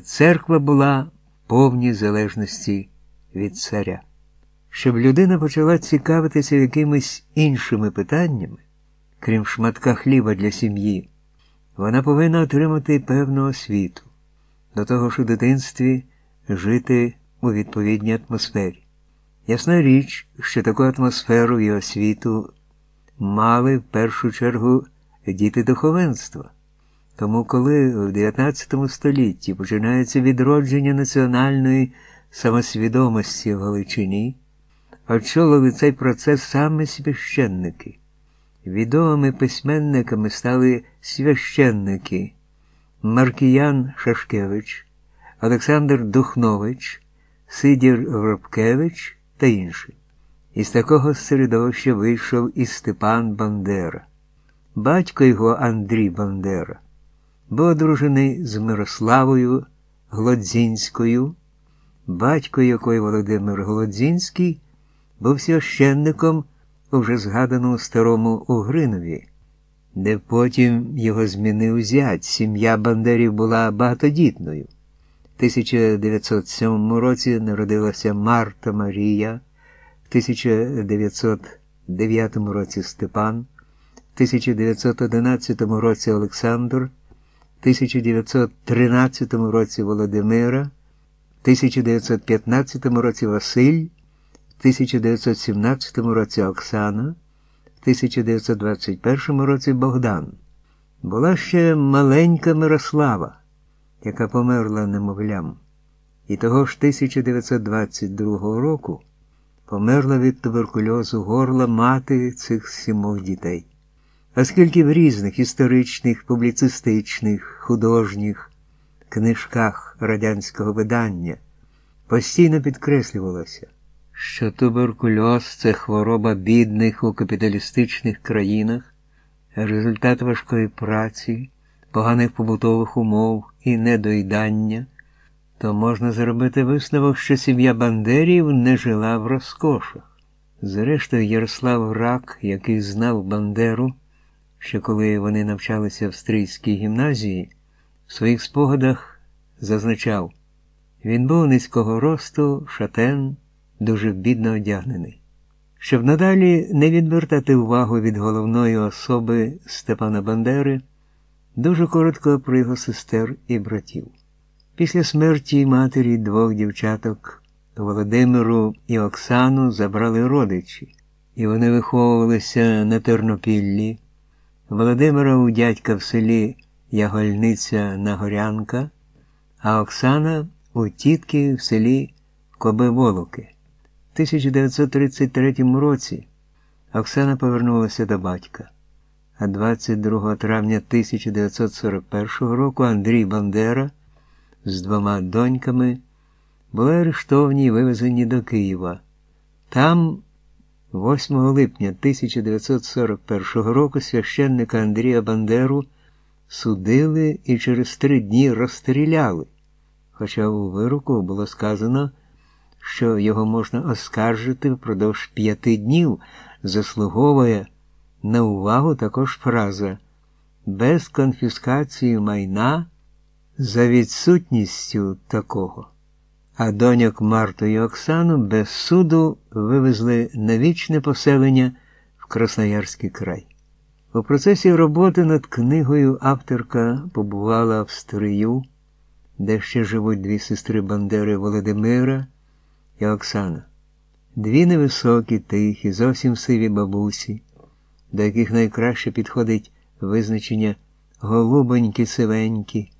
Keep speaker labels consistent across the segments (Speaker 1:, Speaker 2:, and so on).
Speaker 1: Церква була в повній залежності від царя. Щоб людина почала цікавитися якимись іншими питаннями, крім шматка хліба для сім'ї, вона повинна отримати певну освіту, до того ж у дитинстві жити у відповідній атмосфері. Ясна річ, що таку атмосферу і освіту мали в першу чергу діти духовенства. Тому, коли в 19 столітті починається відродження національної самосвідомості в Галичині, очолили цей процес саме священники. Відомими письменниками стали священники Маркіян Шашкевич, Олександр Духнович, Сидір Воробкевич та інші. Із такого середовища вийшов і Степан Бандера. Батько його Андрій Бандера був одружений з Мирославою Глодзінською, батько якої Володимир Глодзінський був священником у вже згаданому старому Угринові, де потім його змінив зять. Сім'я Бандерів була багатодітною. В 1907 році народилася Марта Марія, в 1909 році Степан, в 1911 році Олександр. 1913 році Володимира, в 1915 році Василь, в 1917 році Оксана, в 1921 році Богдан. Була ще маленька Мирослава, яка померла немовлям, і того ж 1922 року померла від туберкульозу горла мати цих сімох дітей. Оскільки в різних історичних, публіцистичних, художніх книжках радянського видання постійно підкреслювалося, що туберкульоз це хвороба бідних у капіталістичних країнах, результат важкої праці, поганих побутових умов і недоїдання, то можна зробити висновок, що сім'я Бандерів не жила в розкошах. Зрештою, Ярослав Рак, який знав Бандеру, що коли вони навчалися в австрійській гімназії, в своїх спогадах зазначав, він був низького росту, шатен, дуже бідно одягнений. Щоб надалі не відвертати увагу від головної особи Степана Бандери, дуже коротко про його сестер і братів. Після смерті матері двох дівчаток Володимиру і Оксану забрали родичі, і вони виховувалися на Тернопіллі. Володимира у дядька в селі Ягольниця Нагорянка, а Оксана у тітки в селі Кобиволоки. В 1933 році Оксана повернулася до батька, а 22 травня 1941 року Андрій Бандера з двома доньками були арештовані і вивезені до Києва. Там 8 липня 1941 року священника Андрія Бандеру судили і через три дні розстріляли, хоча у вироку було сказано, що його можна оскаржити впродовж п'яти днів, заслуговує на увагу також фраза без конфіскації майна за відсутністю такого а доньок Марту і Оксану без суду вивезли на вічне поселення в Красноярський край. У процесі роботи над книгою авторка побувала в Стрию, де ще живуть дві сестри Бандери Володимира і Оксана, дві невисокі, тихі, зовсім сиві бабусі, до яких найкраще підходить визначення голубонькі сивенькі.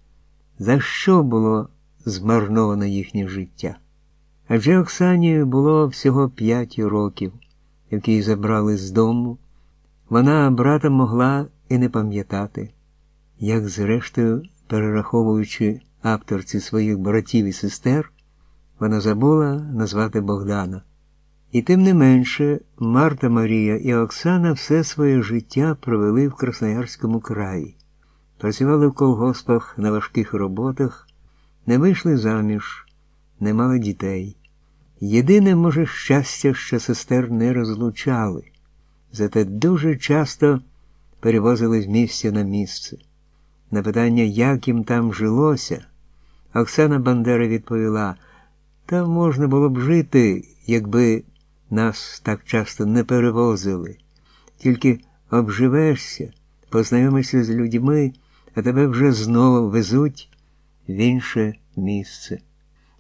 Speaker 1: За що було змарновано їхнє життя. Адже Оксані було всього п'ять років, як її забрали з дому, вона брата могла і не пам'ятати, як, зрештою, перераховуючи авторці своїх братів і сестер, вона забула назвати Богдана. І тим не менше, Марта Марія і Оксана все своє життя провели в Красноярському краї, працювали в колгоспах на важких роботах не вийшли заміж, не мали дітей. Єдине, може, щастя, що сестер не розлучали, зате дуже часто перевозили з місця на місце. На питання, як їм там жилося, Оксана Бандера відповіла, та можна було б жити, якби нас так часто не перевозили. Тільки обживешся, познайомишся з людьми, а тебе вже знову везуть в інше місце.